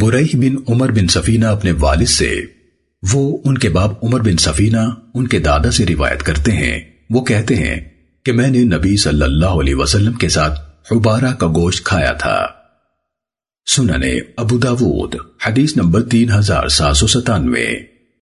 برئی بن عمر بن سفینہ اپنے والد سے، وہ ان کے باپ عمر بن سفینہ ان کے دادا سے روایت کرتے ہیں۔ وہ کہتے ہیں کہ میں نے نبی صلی اللہ علیہ وسلم کے ساتھ حبارہ کا گوشت کھایا تھا۔ سننے ابو داود، حدیث نمبر تین ہزار سات سو ستانوے۔